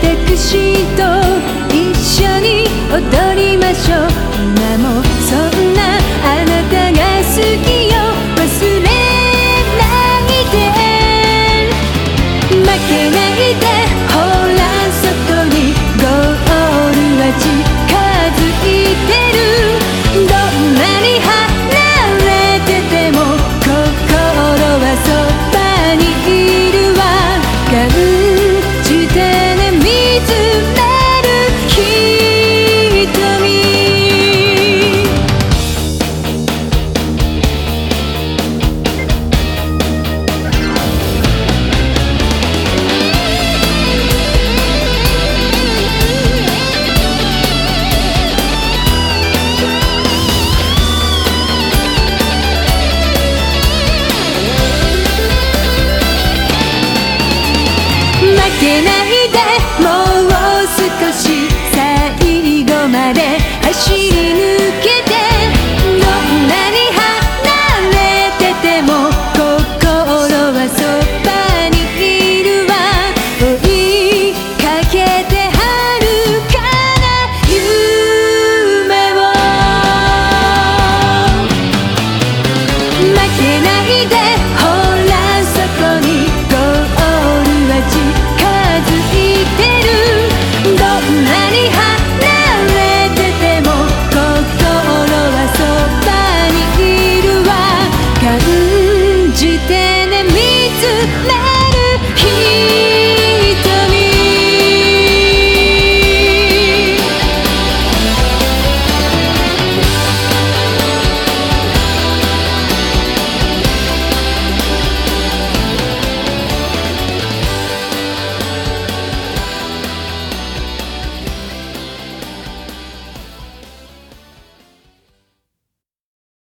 テクシーと一緒に踊りましょう。今もそんなけないでもう少し最後までじてね見つめ